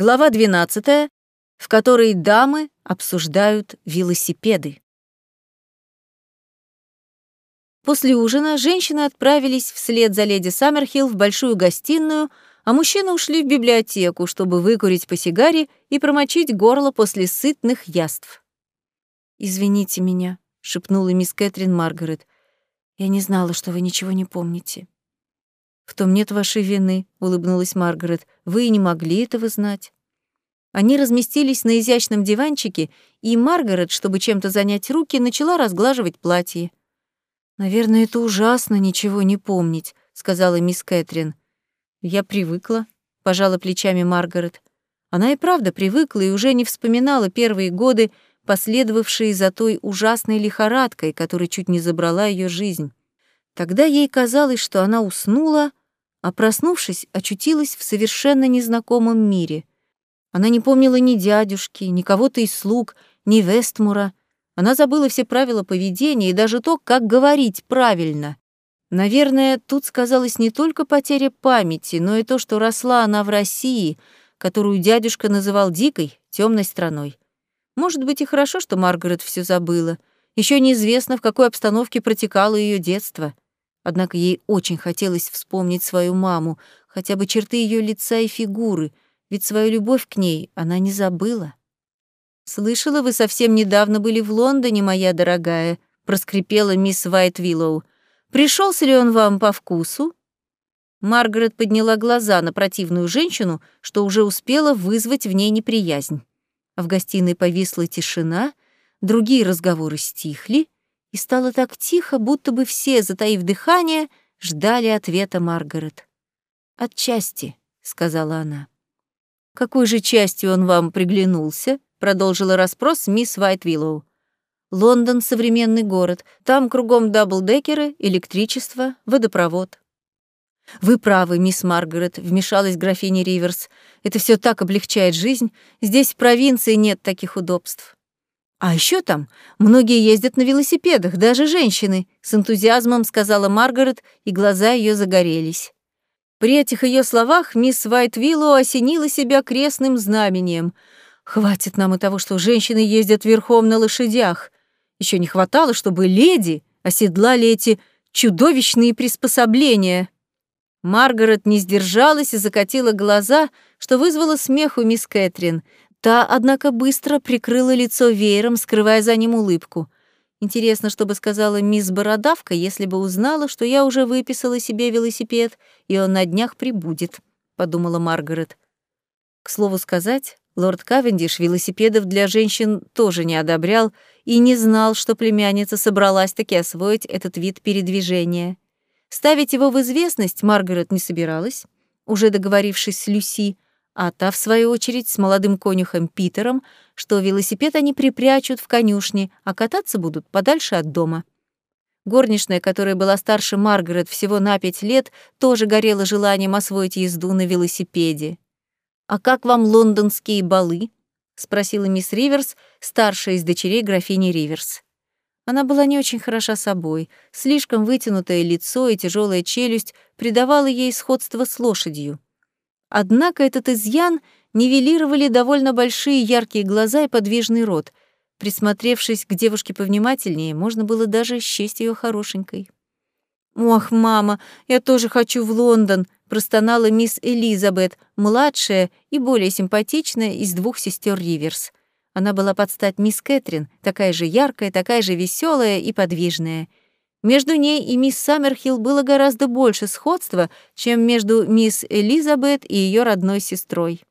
Глава 12, в которой дамы обсуждают велосипеды. После ужина женщины отправились вслед за леди Саммерхилл в большую гостиную, а мужчины ушли в библиотеку, чтобы выкурить по сигаре и промочить горло после сытных яств. «Извините меня», — шепнула мисс Кэтрин Маргарет. «Я не знала, что вы ничего не помните». «В том нет вашей вины», — улыбнулась Маргарет. «Вы и не могли этого знать». Они разместились на изящном диванчике, и Маргарет, чтобы чем-то занять руки, начала разглаживать платье. «Наверное, это ужасно ничего не помнить», — сказала мисс Кэтрин. «Я привыкла», — пожала плечами Маргарет. Она и правда привыкла и уже не вспоминала первые годы, последовавшие за той ужасной лихорадкой, которая чуть не забрала ее жизнь. Тогда ей казалось, что она уснула, а проснувшись, очутилась в совершенно незнакомом мире. Она не помнила ни дядюшки, ни кого-то из слуг, ни Вестмура. Она забыла все правила поведения и даже то, как говорить правильно. Наверное, тут сказалась не только потеря памяти, но и то, что росла она в России, которую дядюшка называл дикой, темной страной. Может быть, и хорошо, что Маргарет все забыла. Еще неизвестно, в какой обстановке протекало ее детство. Однако ей очень хотелось вспомнить свою маму, хотя бы черты ее лица и фигуры, ведь свою любовь к ней она не забыла. «Слышала, вы совсем недавно были в Лондоне, моя дорогая», — проскрипела мисс Вайтвиллоу. «Пришелся ли он вам по вкусу?» Маргарет подняла глаза на противную женщину, что уже успела вызвать в ней неприязнь. В гостиной повисла тишина, другие разговоры стихли, и стало так тихо, будто бы все, затаив дыхание, ждали ответа Маргарет. «Отчасти», — сказала она. «Какой же частью он вам приглянулся?» — продолжила расспрос мисс Вайтвиллоу. «Лондон — современный город. Там кругом даблдекеры, электричество, водопровод». «Вы правы, мисс Маргарет», — вмешалась графиня Риверс. «Это все так облегчает жизнь. Здесь в провинции нет таких удобств». А еще там многие ездят на велосипедах, даже женщины, с энтузиазмом сказала Маргарет, и глаза ее загорелись. При этих ее словах мисс Вайтвиллоу осенила себя крестным знамением. Хватит нам и того, что женщины ездят верхом на лошадях. Еще не хватало, чтобы леди оседлали эти чудовищные приспособления. Маргарет не сдержалась и закатила глаза, что вызвало смех у мисс Кэтрин. Та, однако, быстро прикрыла лицо веером, скрывая за ним улыбку. Интересно, что бы сказала мисс Бородавка, если бы узнала, что я уже выписала себе велосипед, и он на днях прибудет, — подумала Маргарет. К слову сказать, лорд Кавендиш велосипедов для женщин тоже не одобрял и не знал, что племянница собралась таки освоить этот вид передвижения. Ставить его в известность Маргарет не собиралась, уже договорившись с Люси, а та, в свою очередь, с молодым конюхом Питером, что велосипед они припрячут в конюшне, а кататься будут подальше от дома. Горничная, которая была старше Маргарет всего на пять лет, тоже горела желанием освоить езду на велосипеде. «А как вам лондонские балы?» — спросила мисс Риверс, старшая из дочерей графини Риверс. Она была не очень хороша собой, слишком вытянутое лицо и тяжелая челюсть придавало ей сходство с лошадью. Однако этот изъян нивелировали довольно большие яркие глаза и подвижный рот. Присмотревшись к девушке повнимательнее, можно было даже счесть ее хорошенькой. «Ох, мама, я тоже хочу в Лондон», — простонала мисс Элизабет, младшая и более симпатичная из двух сестер Риверс. Она была под стать мисс Кэтрин, такая же яркая, такая же веселая и подвижная. Между ней и мисс Саммерхилл было гораздо больше сходства, чем между мисс Элизабет и ее родной сестрой.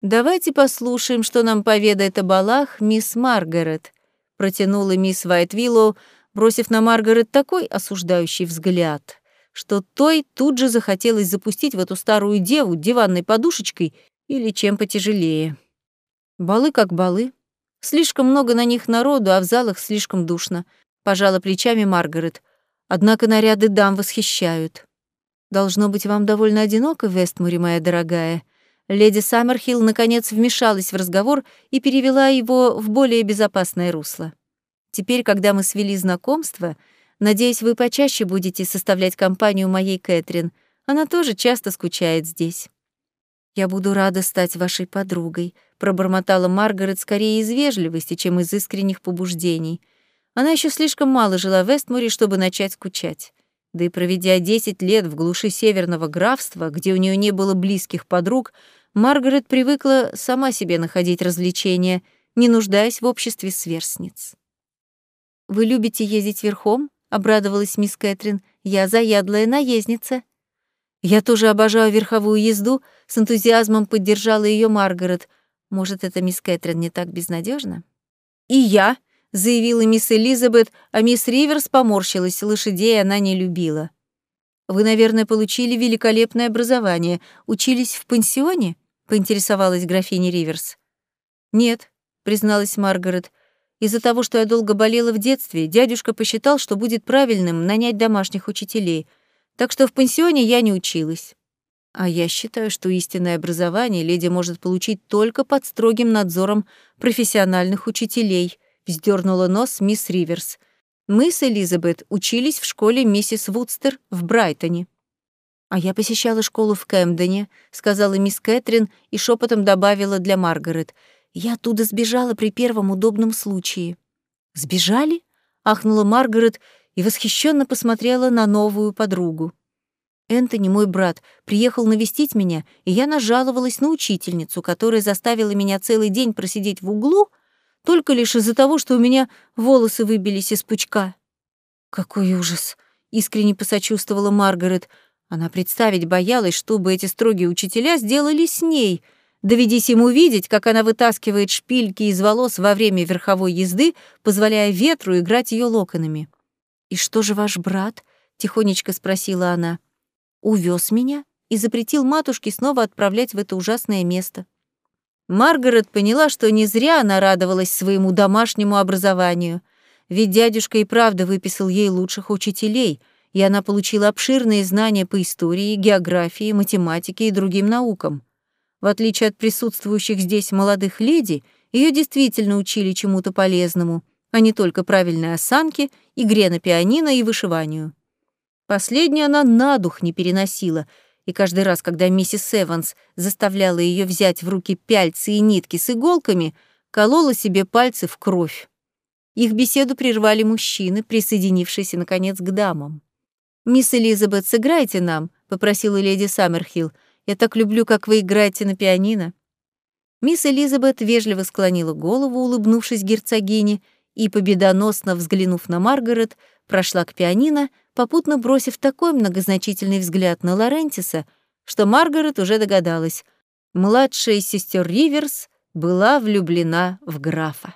«Давайте послушаем, что нам поведает о балах мисс Маргарет», протянула мисс Вайтвиллоу, бросив на Маргарет такой осуждающий взгляд, что той тут же захотелось запустить в эту старую деву диванной подушечкой или чем потяжелее. Балы как балы. Слишком много на них народу, а в залах слишком душно пожала плечами Маргарет. Однако наряды дам восхищают. Должно быть вам довольно одиноко в Вестмуре, моя дорогая. Леди Саммерхилл наконец вмешалась в разговор и перевела его в более безопасное русло. Теперь, когда мы свели знакомство, надеюсь, вы почаще будете составлять компанию моей Кэтрин. Она тоже часто скучает здесь. «Я буду рада стать вашей подругой», — пробормотала Маргарет скорее из вежливости, чем из искренних побуждений. Она еще слишком мало жила в Эстмуре, чтобы начать скучать. Да и проведя 10 лет в глуши северного графства, где у нее не было близких подруг, Маргарет привыкла сама себе находить развлечения, не нуждаясь в обществе сверстниц. «Вы любите ездить верхом?» — обрадовалась мисс Кэтрин. «Я заядлая наездница». «Я тоже обожаю верховую езду», — с энтузиазмом поддержала ее Маргарет. «Может, это мисс Кэтрин не так безнадежна? «И я», — заявила мисс Элизабет, а мисс Риверс поморщилась, лошадей она не любила. «Вы, наверное, получили великолепное образование. Учились в пансионе?» — поинтересовалась графиня Риверс. «Нет», — призналась Маргарет. «Из-за того, что я долго болела в детстве, дядюшка посчитал, что будет правильным нанять домашних учителей — так что в пансионе я не училась. А я считаю, что истинное образование леди может получить только под строгим надзором профессиональных учителей, вздернула нос мисс Риверс. Мы с Элизабет учились в школе миссис Вудстер в Брайтоне. А я посещала школу в Кэмдене, сказала мисс Кэтрин и шепотом добавила для Маргарет. Я оттуда сбежала при первом удобном случае. Сбежали? ахнула Маргарет и восхищенно посмотрела на новую подругу. Энтони, мой брат, приехал навестить меня, и я нажаловалась на учительницу, которая заставила меня целый день просидеть в углу, только лишь из-за того, что у меня волосы выбились из пучка. Какой ужас! Искренне посочувствовала Маргарет. Она представить боялась, что бы эти строгие учителя сделали с ней. Доведись ему видеть, как она вытаскивает шпильки из волос во время верховой езды, позволяя ветру играть ее локонами. «И что же ваш брат?» — тихонечко спросила она. «Увез меня и запретил матушке снова отправлять в это ужасное место». Маргарет поняла, что не зря она радовалась своему домашнему образованию, ведь дядюшка и правда выписал ей лучших учителей, и она получила обширные знания по истории, географии, математике и другим наукам. В отличие от присутствующих здесь молодых леди, ее действительно учили чему-то полезному — а не только правильной осанке, игре на пианино и вышиванию. Последнее она на дух не переносила, и каждый раз, когда миссис Эванс заставляла ее взять в руки пяльцы и нитки с иголками, колола себе пальцы в кровь. Их беседу прервали мужчины, присоединившиеся, наконец, к дамам. «Мисс Элизабет, сыграйте нам», — попросила леди Саммерхилл. «Я так люблю, как вы играете на пианино». Мисс Элизабет вежливо склонила голову, улыбнувшись герцогине, — и, победоносно взглянув на Маргарет, прошла к пианино, попутно бросив такой многозначительный взгляд на Лорентиса, что Маргарет уже догадалась. Младшая сестер Риверс была влюблена в графа.